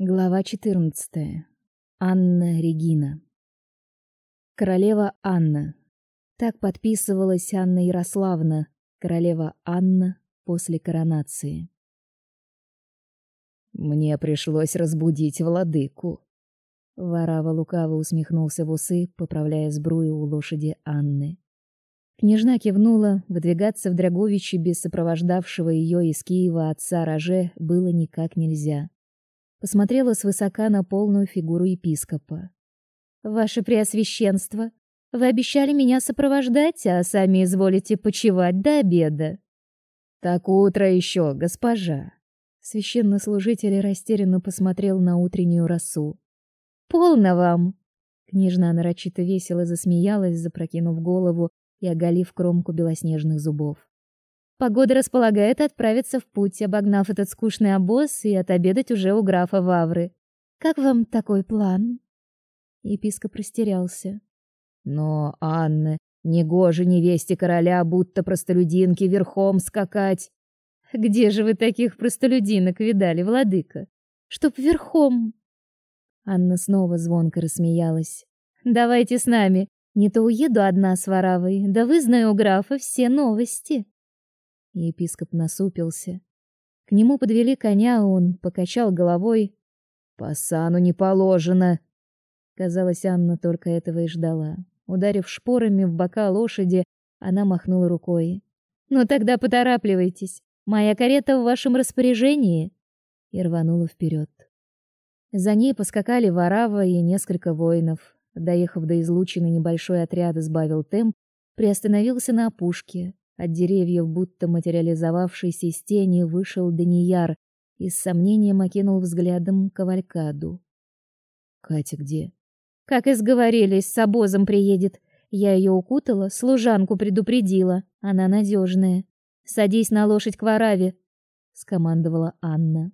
Глава 14. Анна Регина. Королева Анна. Так подписывалась Анна Ярославна, королева Анна после коронации. Мне пришлось разбудить владыку. Варава лукаво усмехнулся в усы, поправляя сбрую у лошади Анны. Княжна кивнула, выдвигаться в Драговичи без сопровождавшего ее из Киева отца Роже было никак нельзя посмотрела свысока на полную фигуру епископа. Ваше преосвященство, вы обещали меня сопровождать, а сами изволите почивать до обеда. Так утро еще, госпожа. Священнослужитель растерянно посмотрел на утреннюю росу. Полно вам. Княжна нарочито весело засмеялась, запрокинув голову и оголив кромку белоснежных зубов. Погода располагает отправиться в путь, обогнав этот скучный обоз и отобедать уже у графа Вавры. Как вам такой план? Епископ растерялся. Но, Анна, негоже невесте короля, будто простолюдинке верхом скакать. Где же вы таких простолюдинок видали, владыка? Чтоб верхом. Анна снова звонко рассмеялась. Давайте с нами, не то уеду одна с Варавой, да вызнаю у графа все новости. Епископ насупился. К нему подвели коня, он покачал головой. По сану не положено. Казалось, Анна только этого и ждала. Ударив шпорами в бока лошади, она махнула рукой. Ну тогда поторапливайтесь. Моя карета в вашем распоряжении. И рванула вперед. За ней поскакали Варава и несколько воинов. Доехав до излучины, небольшой отряд сбавил темп, приостановился на опушке. От деревьев, будто материализовавшийся из тени, вышел Данияр и с сомнением окинул взглядом кавалькаду. Катя где? Как и сговорились, с обозом приедет. Я ее укутала, служанку предупредила. Она надежная. Садись на лошадь к Вараве, скомандовала Анна.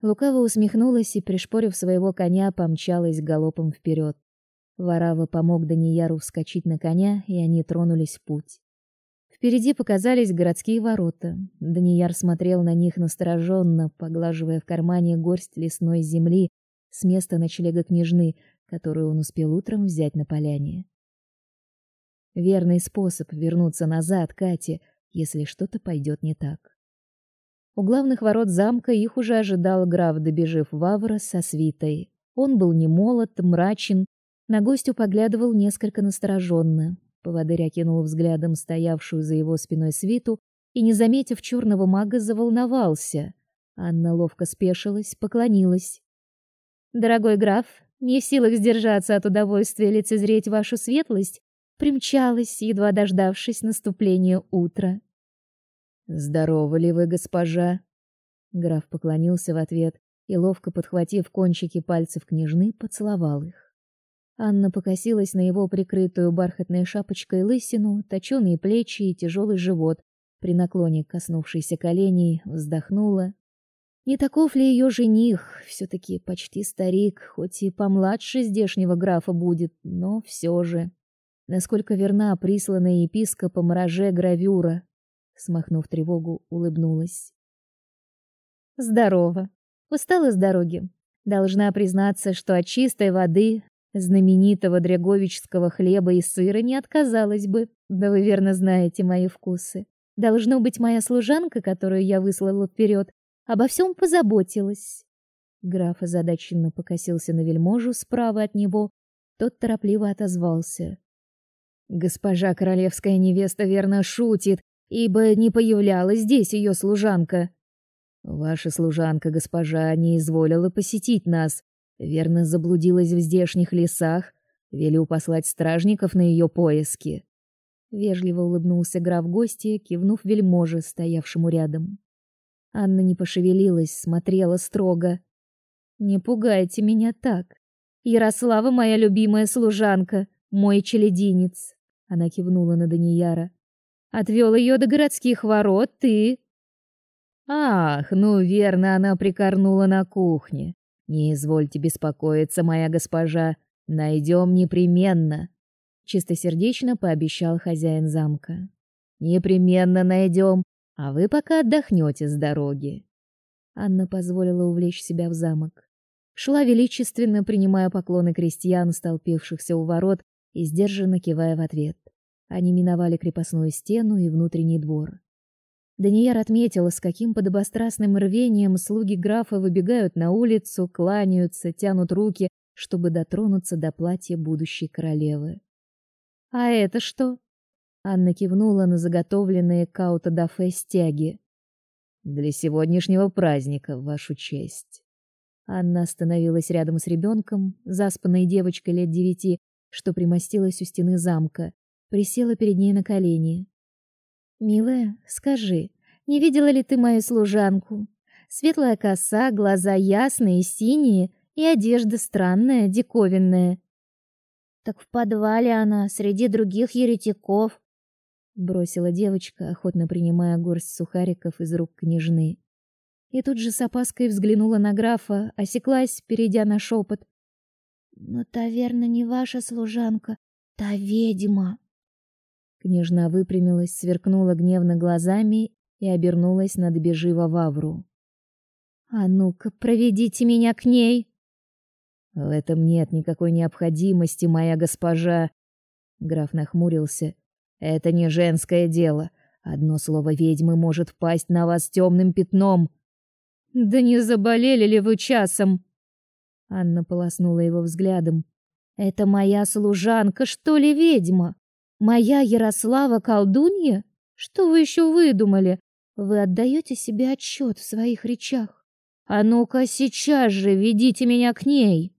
Лукаво усмехнулась и, пришпорив своего коня, помчалась галопом вперед. Варава помог Данияру вскочить на коня, и они тронулись в путь. Впереди показались городские ворота. Данияр смотрел на них настороженно, поглаживая в кармане горсть лесной земли с места ночлега княжны, которую он успел утром взять на поляне. Верный способ вернуться назад Кате, если что-то пойдет не так. У главных ворот замка их уже ожидал граф Добежив Вавра со свитой. Он был не молод, мрачен, на гостю поглядывал несколько настороженно, Поводырь окинул взглядом стоявшую за его спиной свиту и, не заметив черного мага, заволновался. Анна ловко спешилась, поклонилась. «Дорогой граф, не в силах сдержаться от удовольствия лицезреть вашу светлость, примчалась, едва дождавшись наступления утра». «Здоровы ли вы, госпожа?» Граф поклонился в ответ и, ловко подхватив кончики пальцев княжны, поцеловал их. Анна покосилась на его прикрытую бархатной шапочкой лысину, точёные плечи и тяжелый живот. При наклоне, коснувшейся коленей, вздохнула. Не таков ли ее жених, все таки почти старик, хоть и помладше здешнего графа будет, но все же. Насколько верна присланная епископом роже гравюра, смахнув тревогу, улыбнулась. Здорово. Устала с дороги. Должна признаться, что от чистой воды Знаменитого дреговичского хлеба и сыра не отказалась бы. Да вы верно знаете мои вкусы. Должно быть, моя служанка, которую я выслала вперед, обо всем позаботилась. Граф озадаченно покосился на вельможу справа от него. Тот торопливо отозвался. Госпожа королевская невеста верно шутит, ибо не появлялась здесь ее служанка. Ваша служанка, госпожа, не изволила посетить нас, Верно заблудилась в здешних лесах, велю послать стражников на ее поиски. Вежливо улыбнулся граф гостье, кивнув вельможе, стоявшему рядом. Анна не пошевелилась, смотрела строго. Не пугайте меня так. Ярослава моя любимая служанка, мой челединец. Она кивнула на Данияра. Отвел ее до городских ворот ты. Ах, ну верно, она прикорнула на кухне. Не извольте беспокоиться, моя госпожа, найдем непременно, чистосердечно пообещал хозяин замка. Непременно найдем, а вы пока отдохнете с дороги. Анна позволила увлечь себя в замок. шла величественно, принимая поклоны крестьян, столпившихся у ворот, и сдержанно кивая в ответ. Они миновали крепостную стену и внутренний двор. Данияр отметила, с каким подобострастным рвением слуги графа выбегают на улицу, кланяются, тянут руки, чтобы дотронуться до платья будущей королевы. «А это что?» Анна кивнула на заготовленные каута-дафе стяги. «Для сегодняшнего праздника, вашу честь». Анна остановилась рядом с ребенком, заспанной девочкой лет девяти, что примостилась у стены замка, присела перед ней на колени. «Милая, скажи, не видела ли ты мою служанку? Светлая коса, глаза ясные, синие и одежда странная, диковинная. Так в подвале она, среди других еретиков, бросила девочка, охотно принимая горсть сухариков из рук княжны. И тут же с опаской взглянула на графа, осеклась, перейдя на шепот. "Но та верно не ваша служанка, та ведьма". Княжна выпрямилась, сверкнула гневно глазами и обернулась на добежива Вавру. "А ну-ка, проведите меня к ней". В этом нет никакой необходимости, моя госпожа. Граф нахмурился. Это не женское дело. Одно слово ведьмы может впасть на вас темным пятном. Да не заболели ли вы часом? Анна полоснула его взглядом. Это моя служанка, что ли, ведьма? Моя Ярослава колдунья? Что вы еще выдумали? Вы отдаете себе отчет в своих речах? А ну-ка сейчас же ведите меня к ней.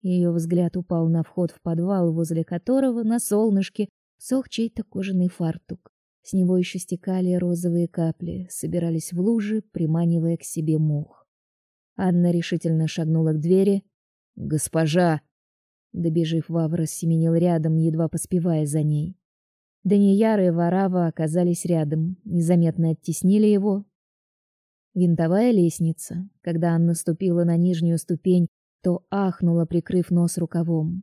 Ее взгляд упал на вход в подвал, возле которого на солнышке сох чей-то кожаный фартук. С него еще стекали розовые капли, собирались в лужи, приманивая к себе мух. Анна решительно шагнула к двери. "Госпожа!" Добежив, Вавра семенил рядом, едва поспевая за ней. Данияр и Варава оказались рядом, незаметно оттеснили его. Винтовая лестница. Когда Анна ступила на нижнюю ступень, то ахнула, прикрыв нос рукавом.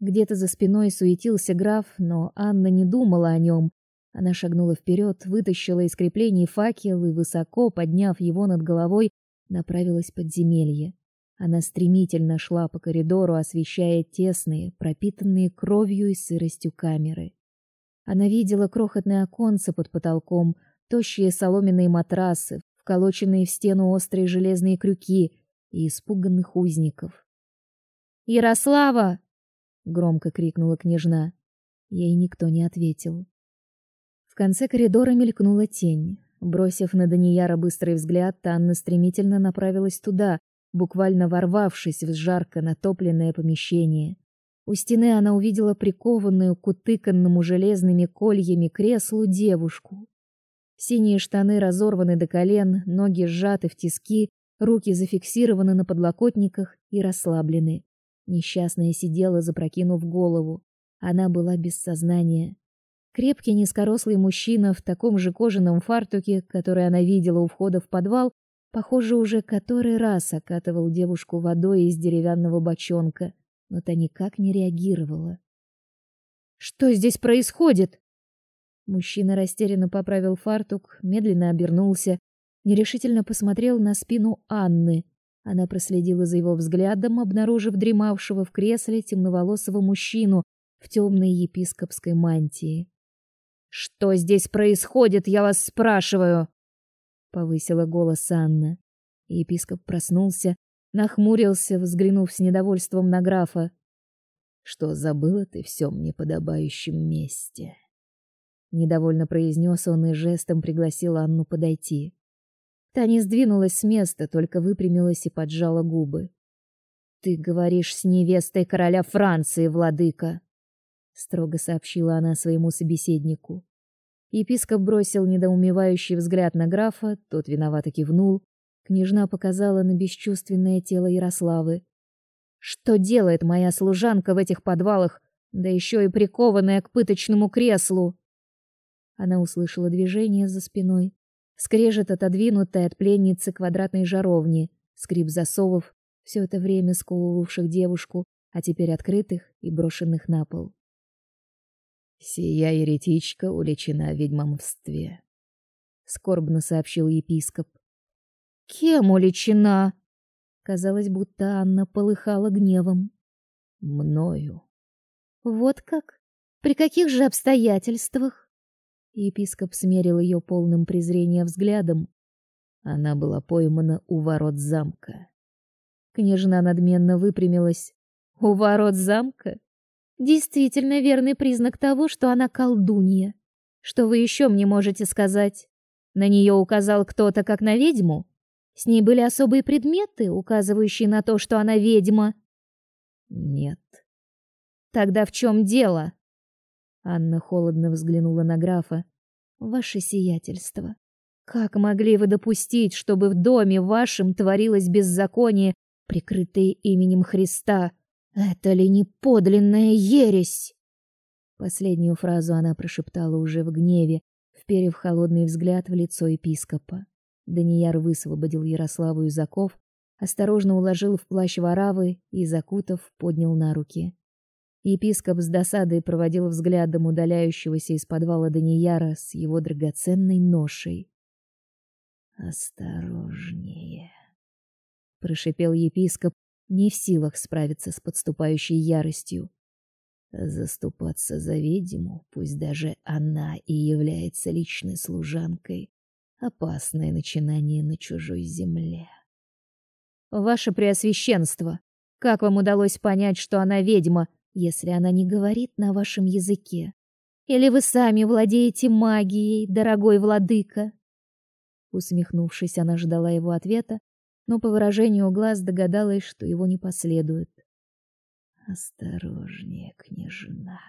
Где-то за спиной суетился граф, но Анна не думала о нем. Она шагнула вперед, вытащила из креплений факел и, высоко подняв его над головой, направилась в подземелье. Она стремительно шла по коридору, освещая тесные, пропитанные кровью и сыростью камеры. Она видела крохотные оконца под потолком, тощие соломенные матрасы, вколоченные в стену острые железные крюки, и испуганных узников. «Ярослава!» — громко крикнула княжна. Ей никто не ответил. В конце коридора мелькнула тень. Бросив на Данияра быстрый взгляд, Анна стремительно направилась туда, буквально ворвавшись в жарко натопленное помещение. У стены она увидела прикованную к утыканному железными кольями креслу девушку. Синие штаны разорваны до колен, ноги сжаты в тиски, Руки зафиксированы на подлокотниках и расслаблены. Несчастная сидела, запрокинув голову. Она была без сознания. Крепкий низкорослый мужчина в таком же кожаном фартуке, который она видела у входа в подвал, похоже, уже который раз окатывал девушку водой из деревянного бочонка, но та никак не реагировала. Что здесь происходит? Мужчина растерянно поправил фартук, медленно обернулся нерешительно посмотрел на спину Анны. Она проследила за его взглядом, обнаружив дремавшего в кресле темноволосого мужчину в темной епископской мантии. Что здесь происходит, я вас спрашиваю, повысила голос Анна. Епископ проснулся, нахмурился, взглянув с недовольством на графа. Что забыла ты все в неподобающем месте? недовольно произнес он и жестом пригласил Анну подойти. Та не сдвинулась с места, только выпрямилась и поджала губы. Ты говоришь с невестой короля Франции, владыка, строго сообщила она своему собеседнику. Епископ бросил недоумевающий взгляд на графа, тот виновато кивнул. Княжна показала на бесчувственное тело Ярославы. Что делает моя служанка в этих подвалах, да еще и прикованная к пыточному креслу? Она услышала движение за спиной, скрежет отодвинутой от пленницы квадратной жаровни, скрип засовов, все это время сковывавших девушку, а теперь открытых и брошенных на пол. Сия еретичка уличена в ведьмовстве, скорбно сообщил епископ. Кем уличена? Казалось, будто Анна полыхала гневом. Мною. Вот как? При каких же обстоятельствах? Епископ смерил ее полным презрения взглядом. Она была поймана у ворот замка. Княжна надменно выпрямилась. У ворот замка? Действительно верный признак того, что она колдунья. Что вы еще мне можете сказать? На нее указал кто-то как на ведьму? С ней были особые предметы, указывающие на то, что она ведьма? Нет. Тогда в чем дело? Анна холодно взглянула на графа. Ваше сиятельство, как могли вы допустить, чтобы в доме вашем творилось беззаконие, прикрытое именем Христа? Это ли не подлинная ересь? Последнюю фразу она прошептала уже в гневе, вперев холодный взгляд в лицо епископа. Данияр высвободил Ярославу из оков, осторожно уложил в плащ воравы и, закутав, поднял на руки. Епископ с досадой проводил взглядом удаляющегося из подвала Данияра с его драгоценной ношей. «Осторожнее!» — прошипел епископ, не в силах справиться с подступающей яростью. Заступаться за ведьму, пусть даже она и является личной служанкой, опасное начинание на чужой земле. Ваше преосвященство, как вам удалось понять, что она ведьма, если она не говорит на вашем языке? Или вы сами владеете магией, дорогой владыка? Усмехнувшись, она ждала его ответа, но по выражению глаз догадалась, что его не последует. Осторожнее, княжна,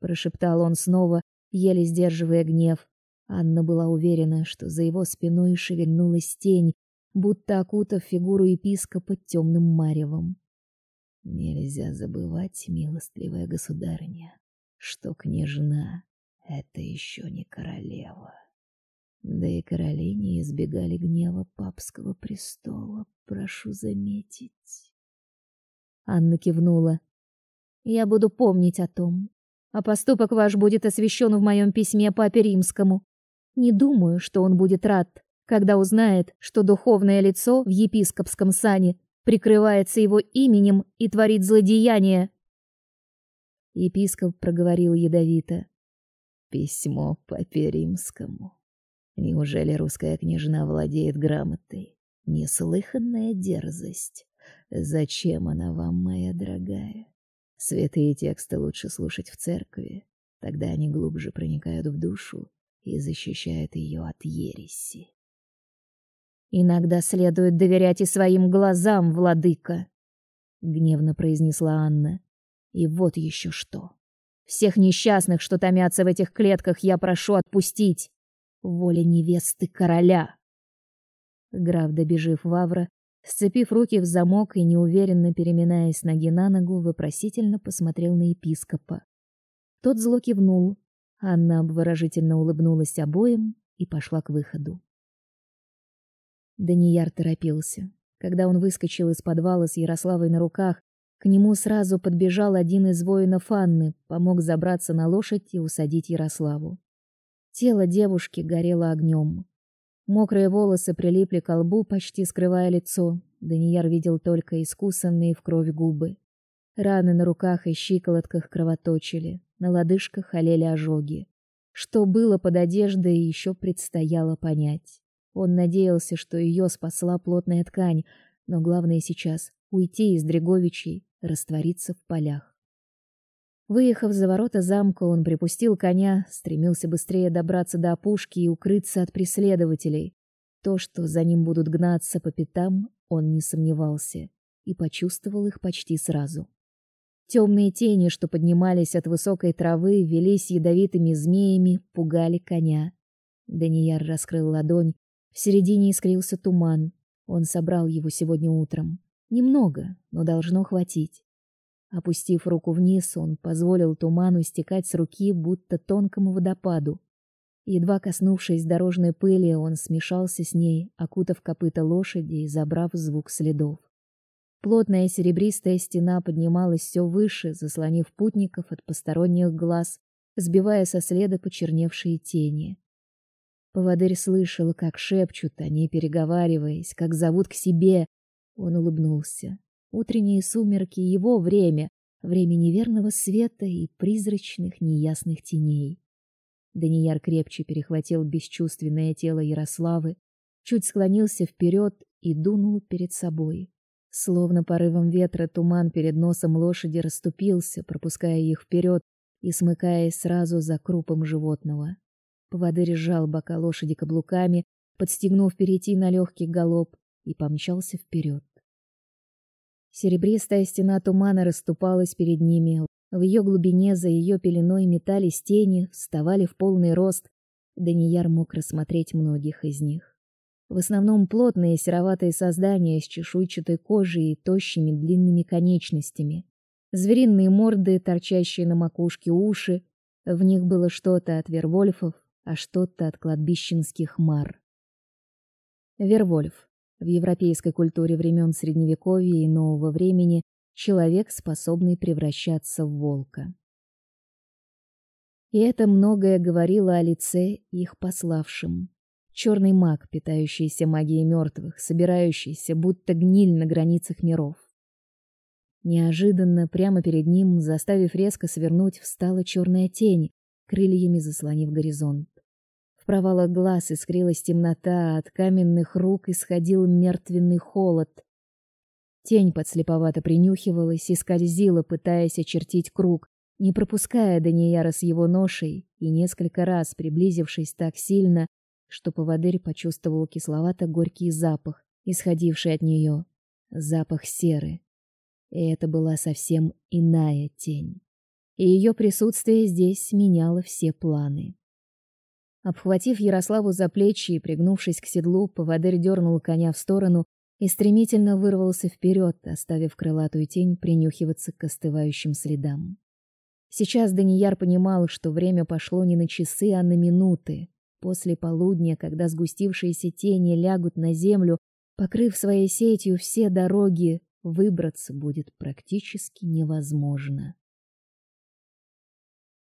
прошептал он снова, еле сдерживая гнев. Анна была уверена, что за его спиной шевельнулась тень, будто окутав фигуру епископа темным маревом. Нельзя забывать, милостливая государыня, что княжна — это еще не королева. Да и короли не избегали гнева папского престола, прошу заметить. Анна кивнула. Я буду помнить о том. А поступок ваш будет освящен в моем письме папе Римскому. Не думаю, что он будет рад, когда узнает, что духовное лицо в епископском сане прикрывается его именем и творит злодеяния. Епископ проговорил ядовито: "Письмо папе Римскому. Неужели русская княжна владеет грамотой? Неслыханная дерзость. Зачем она вам, моя дорогая? Святые тексты лучше слушать в церкви, тогда они глубже проникают в душу и защищают ее от ереси. Иногда следует доверять и своим глазам, владыка, гневно произнесла Анна. И вот еще что. Всех несчастных, что томятся в этих клетках, я прошу отпустить. Воля невесты короля. Граф, добежив в Авра, Сцепив руки в замок и неуверенно переминаясь ноги на ногу, вопросительно посмотрел на епископа. Тот зло кивнул. Анна обворожительно улыбнулась обоим и пошла к выходу. Данияр торопился. Когда он выскочил из подвала с Ярославой на руках, к нему сразу подбежал один из воинов Анны, помог забраться на лошадь и усадить Ярославу. Тело девушки горело огнем. Мокрые волосы прилипли к лбу, почти скрывая лицо. Данияр видел только искусанные в кровь губы. Раны на руках и щиколотках кровоточили, на лодыжках олели ожоги. Что было под одеждой, еще предстояло понять. Он надеялся, что ее спасла плотная ткань, но главное сейчас уйти из Дреговичей, раствориться в полях. Выехав за ворота замка, он припустил коня, стремился быстрее добраться до опушки и укрыться от преследователей. То, что за ним будут гнаться по пятам, он не сомневался и почувствовал их почти сразу. Темные тени, что поднимались от высокой травы, велись ядовитыми змеями, пугали коня. Данияр раскрыл ладонь, в середине искрился туман. Он собрал его сегодня утром. Немного, но должно хватить. Опустив руку вниз, он позволил туману стекать с руки, будто тонкому водопаду. Едва коснувшись дорожной пыли, он смешался с ней, окутав копыта лошади и забрав звук следов. Плотная серебристая стена поднималась все выше, заслонив путников от посторонних глаз, сбивая со следа почерневшие тени. Поводырь слышал, как шепчут они, переговариваясь, как зовут к себе, Он улыбнулся. Утренние сумерки его время, время неверного света и призрачных неясных теней. Данияр крепче перехватил бесчувственное тело Ярославы, чуть склонился вперед и дунул перед собой. Словно порывом ветра туман перед носом лошади расступился, пропуская их вперед и смыкаясь сразу за крупом животного. Поводырь сжал бока лошади каблуками, подстегнув перейти на легкий галоп, и помчался вперед. Серебристая стена тумана расступалась перед ними. В ее глубине за ее пеленой метались тени, вставали в полный рост. Данияр мог рассмотреть многих из них. В основном плотные сероватые создания с чешуйчатой кожей и тощими длинными конечностями. Звериные морды, торчащие на макушке уши. В них было что-то от вервольфов, а что-то от кладбищенских мар. Вервольф. В европейской культуре времен Средневековья и Нового времени человек, способный превращаться в волка. И это многое говорило о лице их пославшим. Черный маг, питающийся магией мертвых, собирающийся, будто гниль на границах миров. Неожиданно прямо перед ним, заставив резко свернуть, встала черная тень, крыльями заслонив горизонт. В провалах глаз искрилась темнота, от каменных рук исходил мертвенный холод. Тень подслеповато принюхивалась и скользила, пытаясь очертить круг, не пропуская Данияра с его ношей, и несколько раз приблизившись так сильно, что поводырь почувствовал кисловато-горький запах, исходивший от нее, запах серы. И это была совсем иная тень. И ее присутствие здесь меняло все планы. Обхватив Ярославу за плечи и пригнувшись к седлу, поводырь дернул коня в сторону и стремительно вырвался вперед, оставив крылатую тень принюхиваться к остывающим следам. Сейчас Данияр понимал, что время пошло не на часы, а на минуты. После полудня, когда сгустившиеся тени лягут на землю, покрыв своей сетью все дороги, выбраться будет практически невозможно.